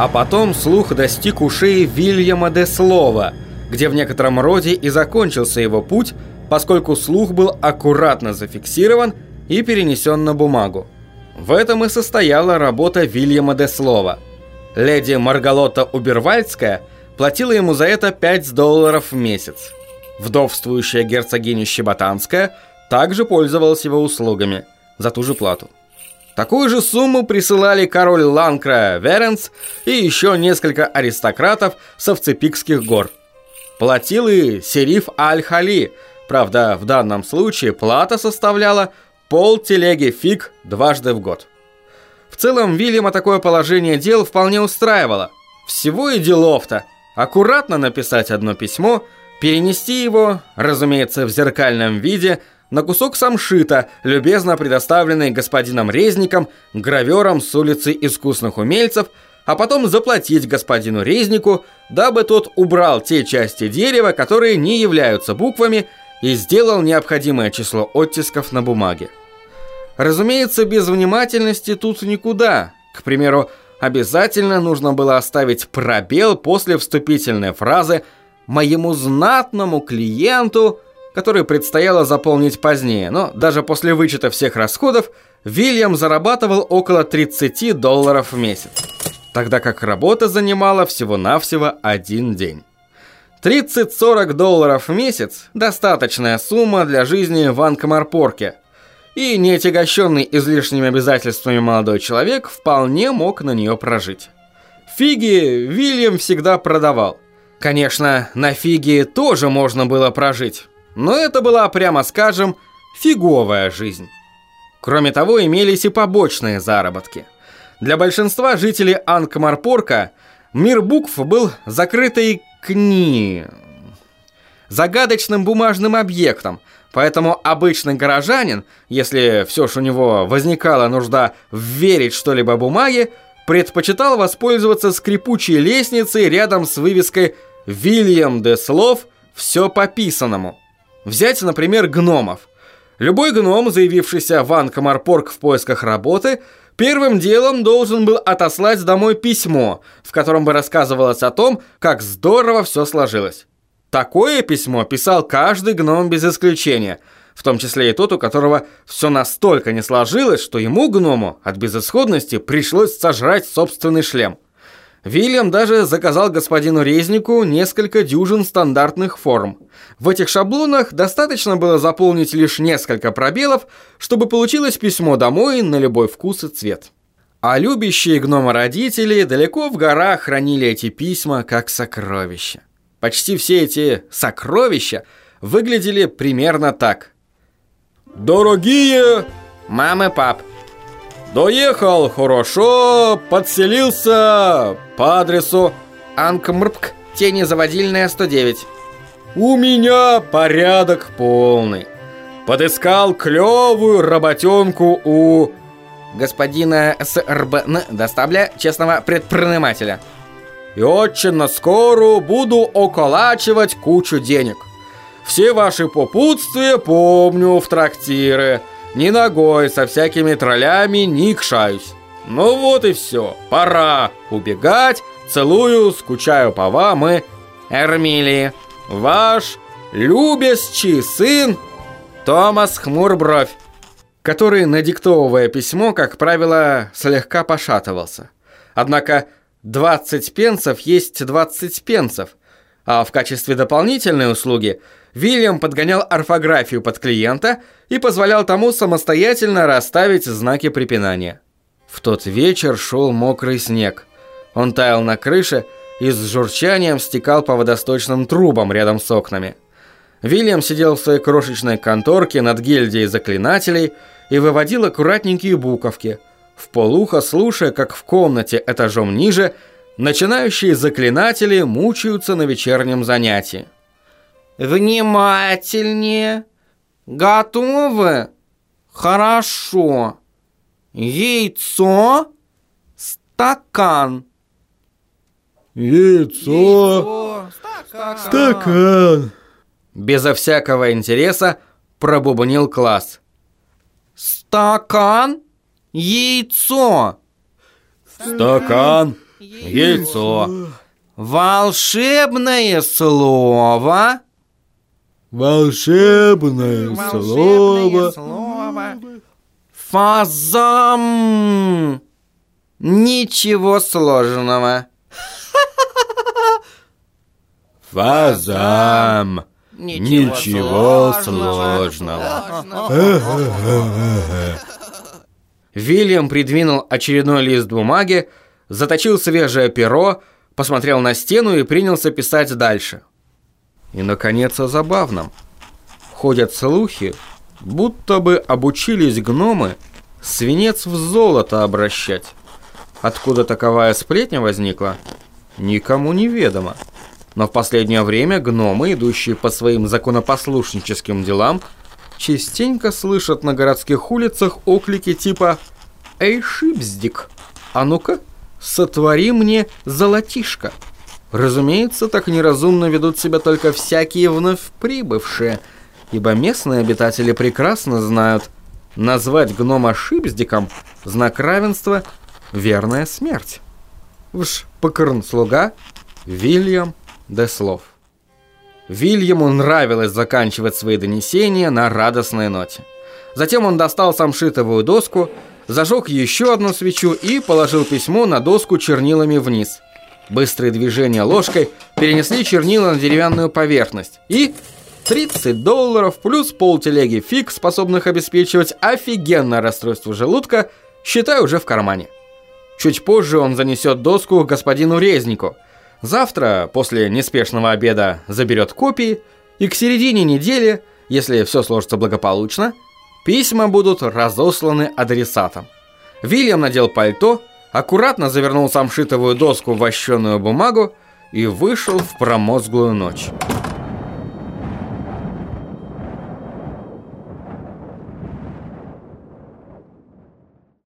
А потом слух достиг ушей Вильяма де Слова, где в некотором роде и закончился его путь, поскольку слух был аккуратно зафиксирован и перенесен на бумагу. В этом и состояла работа Вильяма де Слова. Леди Маргалота Убервальдская платила ему за это 5 долларов в месяц. Вдовствующая герцогиня Щеботанская также пользовалась его услугами за ту же плату. Такую же сумму присылали король Ланкра Веренс и еще несколько аристократов с Овцепикских гор. Платил и Сериф Аль-Хали, правда, в данном случае плата составляла пол телеги фиг дважды в год. В целом, Вильяма такое положение дел вполне устраивало. Всего и делов-то. Аккуратно написать одно письмо, перенести его, разумеется, в зеркальном виде, на кусок самшита, любезно предоставленный господином Резником, гравером с улицы искусных умельцев, а потом заплатить господину Резнику, дабы тот убрал те части дерева, которые не являются буквами, и сделал необходимое число оттисков на бумаге. Разумеется, без внимательности тут никуда. К примеру, обязательно нужно было оставить пробел после вступительной фразы «моему знатному клиенту», который предстояло заполнить позднее, но даже после вычета всех расходов Вильям зарабатывал около 30 долларов в месяц, тогда как работа занимала всего-навсего один день. 30-40 долларов в месяц – достаточная сумма для жизни в Анкомарпорке, и не отягощенный излишними обязательствами молодой человек вполне мог на нее прожить. Фиги Вильям всегда продавал. Конечно, на фиги тоже можно было прожить, но это была, прямо скажем, фиговая жизнь. Кроме того, имелись и побочные заработки. Для большинства жителей Анкмарпорка мир букв был закрытой кни... загадочным бумажным объектом, поэтому обычный горожанин, если все ж у него возникала нужда верить что-либо бумаге, предпочитал воспользоваться скрипучей лестницей рядом с вывеской «Вильям де Слов. Все по писанному». Взять, например, гномов. Любой гном, заявившийся в Анкомарпорг в поисках работы, первым делом должен был отослать домой письмо, в котором бы рассказывалось о том, как здорово все сложилось. Такое письмо писал каждый гном без исключения, в том числе и тот, у которого все настолько не сложилось, что ему, гному, от безысходности пришлось сожрать собственный шлем. Вильям даже заказал господину Резнику несколько дюжин стандартных форм. В этих шаблонах достаточно было заполнить лишь несколько пробелов, чтобы получилось письмо домой на любой вкус и цвет. А любящие гнома родители далеко в горах хранили эти письма как сокровища. Почти все эти сокровища выглядели примерно так. «Дорогие мамы, пап, Доехал хорошо, подселился по адресу Анкмрпк, тени заводильная 109. У меня порядок полный. Подыскал клевую работенку у господина СРБН, доставля честного предпринимателя. И очень на скоро буду околачивать кучу денег. Все ваши попутствия помню в трактиры – ни ногой со всякими троллями не кшаюсь. Ну вот и все, пора убегать. Целую, скучаю по вам и... Эрмилии, ваш любящий сын Томас Хмурбровь, который, надиктовывая письмо, как правило, слегка пошатывался. Однако 20 пенсов есть 20 пенсов, а в качестве дополнительной услуги – Вильям подгонял орфографию под клиента и позволял тому самостоятельно расставить знаки препинания. В тот вечер шел мокрый снег. Он таял на крыше и с журчанием стекал по водосточным трубам рядом с окнами. Вильям сидел в своей крошечной конторке над гильдией заклинателей и выводил аккуратненькие буковки, в полухо слушая, как в комнате этажом ниже начинающие заклинатели мучаются на вечернем занятии. Внимательнее. Готовы? Хорошо. Яйцо, стакан. Яйцо, Яйцо стакан. стакан. Безо всякого интереса пробубнил класс. Стакан, яйцо. Стакан, Яйцо. Волшебное слово. Волшебное слово. слово. Фазам. Ничего сложного. Фазам. Ничего сложного. Вильям придвинул очередной лист бумаги, заточил свежее перо, посмотрел на стену и принялся писать дальше. И, наконец, о забавном. Ходят слухи, будто бы обучились гномы свинец в золото обращать. Откуда таковая сплетня возникла, никому не ведомо. Но в последнее время гномы, идущие по своим законопослушническим делам, частенько слышат на городских улицах оклики типа «Эй, Шипздик, а ну-ка, сотвори мне золотишко». Разумеется, так неразумно ведут себя только всякие вновь прибывшие, ибо местные обитатели прекрасно знают, назвать гнома Шипздиком – знак равенства – верная смерть. Вш покорн слуга Вильям де Слов. Вильяму нравилось заканчивать свои донесения на радостной ноте. Затем он достал самшитовую доску, зажег еще одну свечу и положил письмо на доску чернилами вниз. Быстрые движения ложкой перенесли чернила на деревянную поверхность. И 30 долларов плюс полтелеги фиг, способных обеспечивать офигенное расстройство желудка, считай уже в кармане. Чуть позже он занесет доску господину Резнику – Завтра, после неспешного обеда, заберет копии, и к середине недели, если все сложится благополучно, письма будут разосланы адресатам. Вильям надел пальто, аккуратно завернул самшитовую доску в вощеную бумагу и вышел в промозглую ночь.